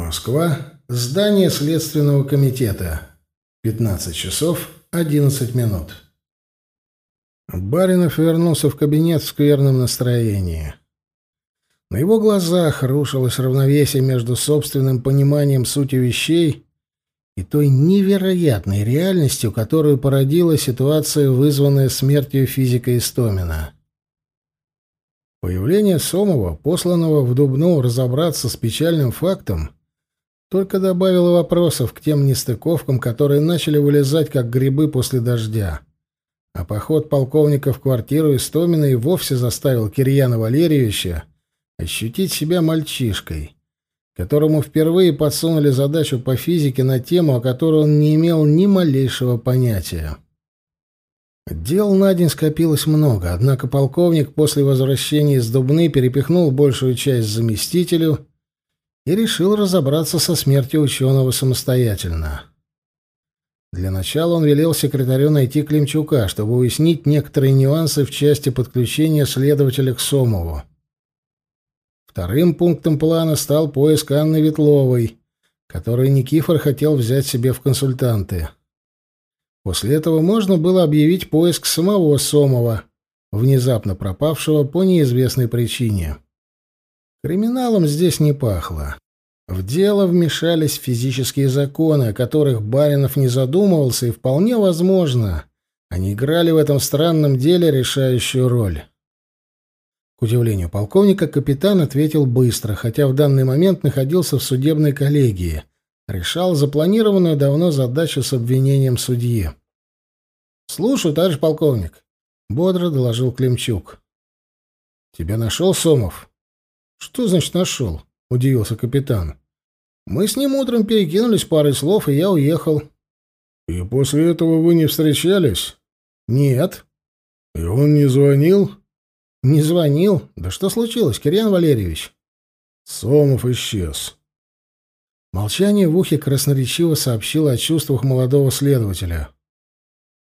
Москва, здание Следственного комитета. 15 часов 11 минут. Баринов вернулся в кабинет в скверном настроении. На его глазах рушилось равновесие между собственным пониманием сути вещей и той невероятной реальностью, которую породила ситуация, вызванная смертью физика Истомина. Появление Сомова, посланного в Дубну разобраться с печальным фактом, только добавила вопросов к тем нестыковкам, которые начали вылезать, как грибы после дождя. А поход полковника в квартиру Истомина и вовсе заставил Кирьяна Валерьевича ощутить себя мальчишкой, которому впервые подсунули задачу по физике на тему, о которой он не имел ни малейшего понятия. Дел на день скопилось много, однако полковник после возвращения из Дубны перепихнул большую часть заместителю и решил разобраться со смертью ученого самостоятельно. Для начала он велел секретарю найти Климчука, чтобы уяснить некоторые нюансы в части подключения следователя к Сомову. Вторым пунктом плана стал поиск Анны Ветловой, которую Никифор хотел взять себе в консультанты. После этого можно было объявить поиск самого Сомова, внезапно пропавшего по неизвестной причине. Криминалом здесь не пахло. В дело вмешались физические законы, о которых Баринов не задумывался, и вполне возможно, они играли в этом странном деле решающую роль. К удивлению полковника, капитан ответил быстро, хотя в данный момент находился в судебной коллегии. Решал запланированную давно задачу с обвинением судьи. «Слушаю, товарищ полковник», — бодро доложил Климчук. «Тебя нашел Сомов?» «Что значит нашел?» — удивился капитан. «Мы с ним утром перекинулись парой слов, и я уехал». «И после этого вы не встречались?» «Нет». «И он не звонил?» «Не звонил? Да что случилось, Кирьян Валерьевич?» «Сомов исчез». Молчание в ухе красноречиво сообщило о чувствах молодого следователя.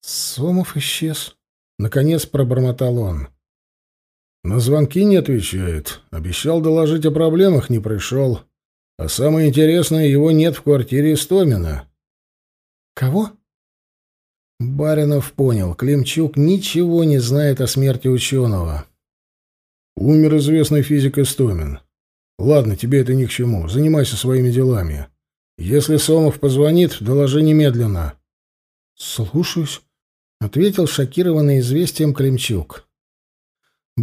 «Сомов исчез», — наконец пробормотал он. На звонки не отвечает. Обещал доложить о проблемах, не пришел. А самое интересное, его нет в квартире Истомина. Кого? Баринов понял, Климчук ничего не знает о смерти ученого. Умер известный физик Истомин. Ладно, тебе это ни к чему. Занимайся своими делами. Если Сомов позвонит, доложи немедленно. Слушаюсь, ответил шокированный известием Климчук.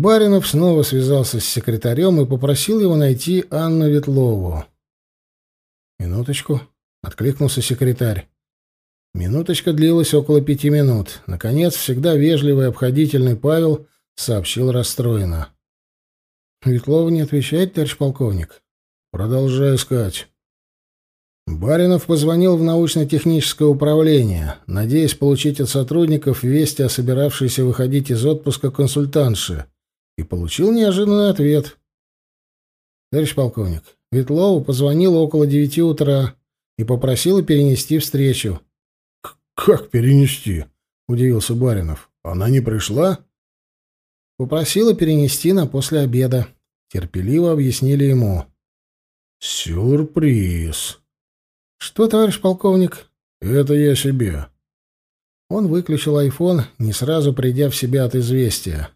Баринов снова связался с секретарем и попросил его найти Анну Ветлову. «Минуточку», — откликнулся секретарь. Минуточка длилась около пяти минут. Наконец, всегда вежливый и обходительный Павел сообщил расстроенно. «Ветлова не отвечает, товарищ полковник?» Продолжай искать». Баринов позвонил в научно-техническое управление, надеясь получить от сотрудников вести о собиравшейся выходить из отпуска консультанше, и получил неожиданный ответ. «Товарищ полковник, Ветлову позвонила около девяти утра и попросила перенести встречу». «Как перенести?» — удивился Баринов. «Она не пришла?» Попросила перенести на после обеда. Терпеливо объяснили ему. «Сюрприз!» «Что, товарищ полковник?» «Это я себе». Он выключил айфон, не сразу придя в себя от известия.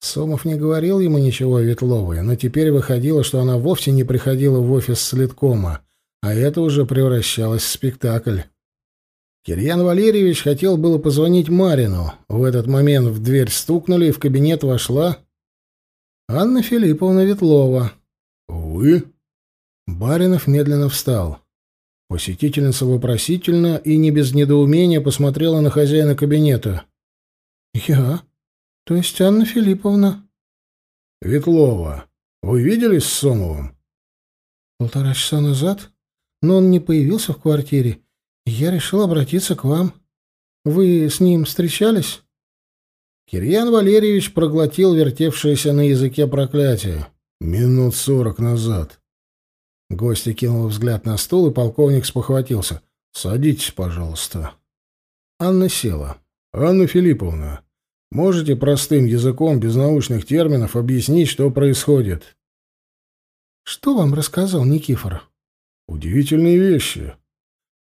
Сомов не говорил ему ничего а о Ветловой, но теперь выходило, что она вовсе не приходила в офис следкома, а это уже превращалось в спектакль. Кирьян Валерьевич хотел было позвонить Марину. В этот момент в дверь стукнули, и в кабинет вошла Анна Филипповна Ветлова. «Вы?» Баринов медленно встал. Посетительница вопросительно и не без недоумения посмотрела на хозяина кабинета. «Я?» — То есть Анна Филипповна? — Ветлова. Вы виделись с Сомовым? — Полтора часа назад. Но он не появился в квартире. Я решил обратиться к вам. Вы с ним встречались? Кирьян Валерьевич проглотил вертевшееся на языке проклятие. Минут сорок назад. гость кинул взгляд на стул, и полковник спохватился. — Садитесь, пожалуйста. Анна села. — Анна Филипповна, Можете простым языком, без научных терминов, объяснить, что происходит?» «Что вам рассказал Никифор?» «Удивительные вещи.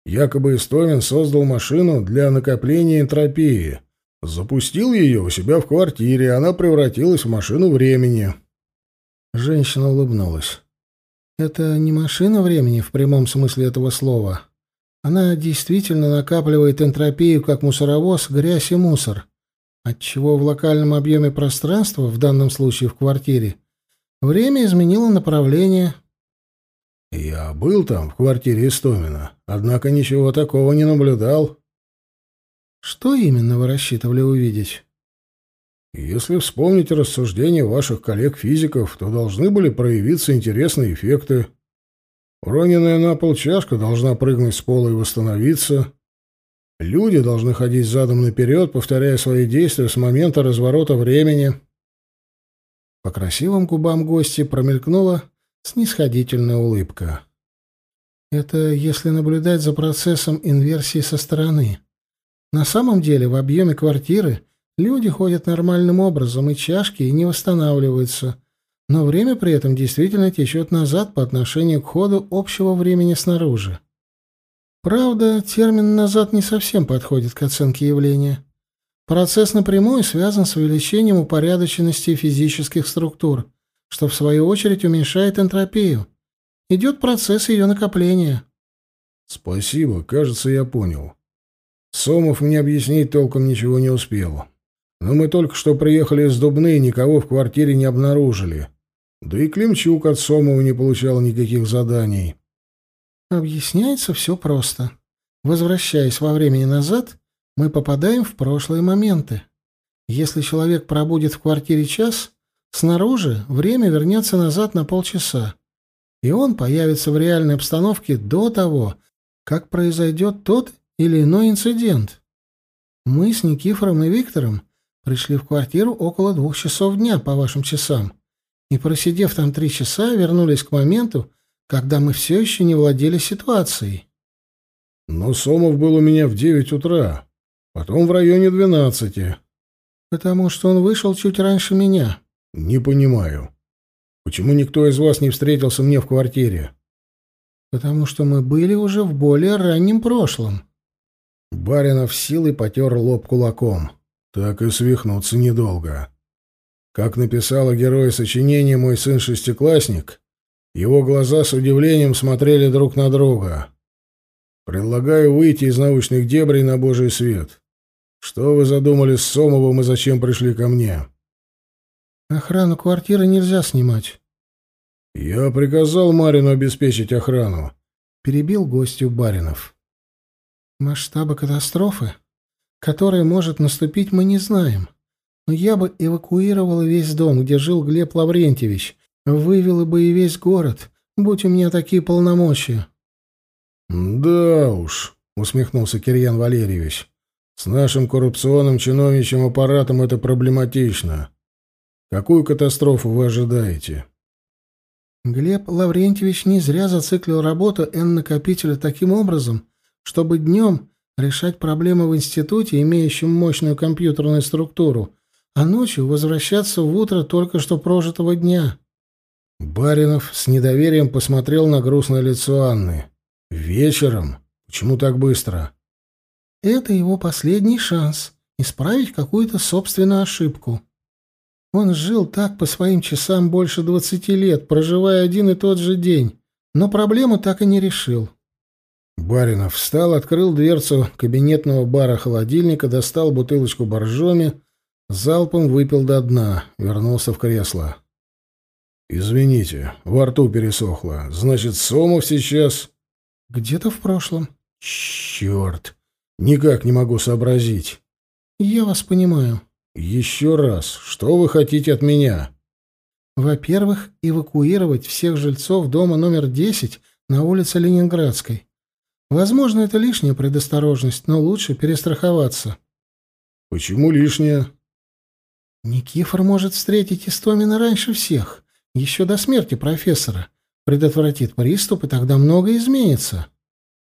Якобы Истомин создал машину для накопления энтропии. Запустил ее у себя в квартире, она превратилась в машину времени». Женщина улыбнулась. «Это не машина времени в прямом смысле этого слова. Она действительно накапливает энтропию, как мусоровоз, грязь и мусор» отчего в локальном объеме пространства, в данном случае в квартире, время изменило направление. Я был там, в квартире Истомина, однако ничего такого не наблюдал. Что именно вы рассчитывали увидеть? Если вспомнить рассуждения ваших коллег-физиков, то должны были проявиться интересные эффекты. Уроненная на пол чашка должна прыгнуть с пола и восстановиться — Люди должны ходить задом наперед, повторяя свои действия с момента разворота времени. По красивым губам гости промелькнула снисходительная улыбка. Это если наблюдать за процессом инверсии со стороны. На самом деле в объеме квартиры люди ходят нормальным образом, и чашки не восстанавливаются, но время при этом действительно течет назад по отношению к ходу общего времени снаружи. Правда, термин «назад» не совсем подходит к оценке явления. Процесс напрямую связан с увеличением упорядоченности физических структур, что в свою очередь уменьшает энтропию. Идет процесс ее накопления. Спасибо, кажется, я понял. Сомов мне объяснить толком ничего не успел. Но мы только что приехали из Дубны и никого в квартире не обнаружили. Да и Климчук от Сомова не получал никаких заданий. Объясняется все просто. Возвращаясь во времени назад, мы попадаем в прошлые моменты. Если человек пробудет в квартире час, снаружи время вернется назад на полчаса, и он появится в реальной обстановке до того, как произойдет тот или иной инцидент. Мы с Никифором и Виктором пришли в квартиру около двух часов дня по вашим часам, и, просидев там три часа, вернулись к моменту, когда мы все еще не владели ситуацией. Но Сомов был у меня в девять утра, потом в районе двенадцати. Потому что он вышел чуть раньше меня. Не понимаю. Почему никто из вас не встретился мне в квартире? Потому что мы были уже в более раннем прошлом. Баринов силой потер лоб кулаком. Так и свихнуться недолго. Как написала героя сочинения мой сын-шестиклассник, его глаза с удивлением смотрели друг на друга. «Предлагаю выйти из научных дебрей на божий свет. Что вы задумали с Сомовым и зачем пришли ко мне?» «Охрану квартиры нельзя снимать». «Я приказал Марину обеспечить охрану», — перебил гостю Баринов. «Масштабы катастрофы, которая может наступить, мы не знаем. Но я бы эвакуировал весь дом, где жил Глеб Лаврентьевич» вывела бы и весь город, будь у меня такие полномочия». «Да уж», — усмехнулся Кирьян Валерьевич. «С нашим коррупционным чиновничьим аппаратом это проблематично. Какую катастрофу вы ожидаете?» Глеб Лаврентьевич не зря зациклил работу N-накопителя таким образом, чтобы днем решать проблемы в институте, имеющем мощную компьютерную структуру, а ночью возвращаться в утро только что прожитого дня. Баринов с недоверием посмотрел на грустное лицо Анны. «Вечером? Почему так быстро?» «Это его последний шанс исправить какую-то собственную ошибку. Он жил так по своим часам больше двадцати лет, проживая один и тот же день, но проблему так и не решил». Баринов встал, открыл дверцу кабинетного бара-холодильника, достал бутылочку боржоми, залпом выпил до дна, вернулся в кресло. «Извините, во рту пересохло. Значит, Сомов сейчас...» «Где-то в прошлом». «Черт! Никак не могу сообразить». «Я вас понимаю». «Еще раз, что вы хотите от меня?» «Во-первых, эвакуировать всех жильцов дома номер 10 на улице Ленинградской. Возможно, это лишняя предосторожность, но лучше перестраховаться». «Почему лишняя?» «Никифор может встретить Истомина раньше всех» еще до смерти профессора, предотвратит приступ, и тогда многое изменится».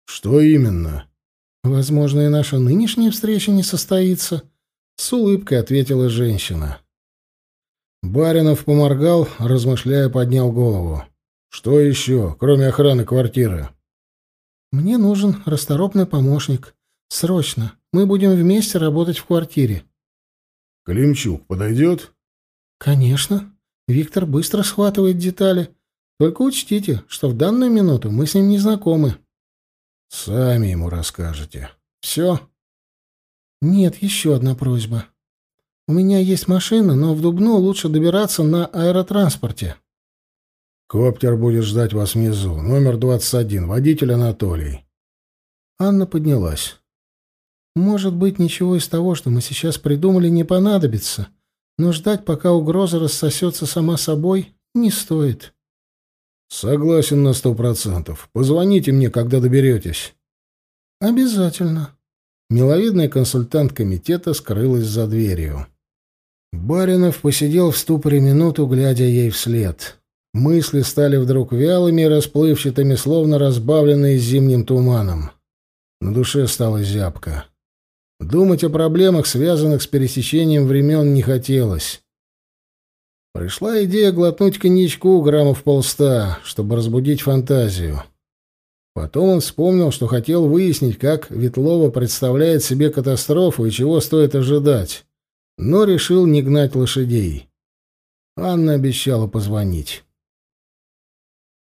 «Что именно?» «Возможно, и наша нынешняя встреча не состоится», — с улыбкой ответила женщина. Баринов поморгал, размышляя, поднял голову. «Что еще, кроме охраны квартиры?» «Мне нужен расторопный помощник. Срочно. Мы будем вместе работать в квартире». «Климчук подойдет?» «Конечно», Виктор быстро схватывает детали. Только учтите, что в данную минуту мы с ним не знакомы. Сами ему расскажете. Все? Нет, еще одна просьба. У меня есть машина, но в Дубно лучше добираться на аэротранспорте. Коптер будет ждать вас внизу. Номер 21. Водитель Анатолий. Анна поднялась. Может быть, ничего из того, что мы сейчас придумали, не понадобится но ждать, пока угроза рассосется сама собой, не стоит. Согласен на сто процентов. Позвоните мне, когда доберетесь. Обязательно. Миловидная консультант комитета скрылась за дверью. Баринов посидел в ступоре минуту, глядя ей вслед. Мысли стали вдруг вялыми и расплывчатыми, словно разбавленные зимним туманом. На душе стало зябко. Думать о проблемах, связанных с пересечением времен, не хотелось. Пришла идея глотнуть коньячку граммов полста, чтобы разбудить фантазию. Потом он вспомнил, что хотел выяснить, как Ветлова представляет себе катастрофу и чего стоит ожидать, но решил не гнать лошадей. Анна обещала позвонить.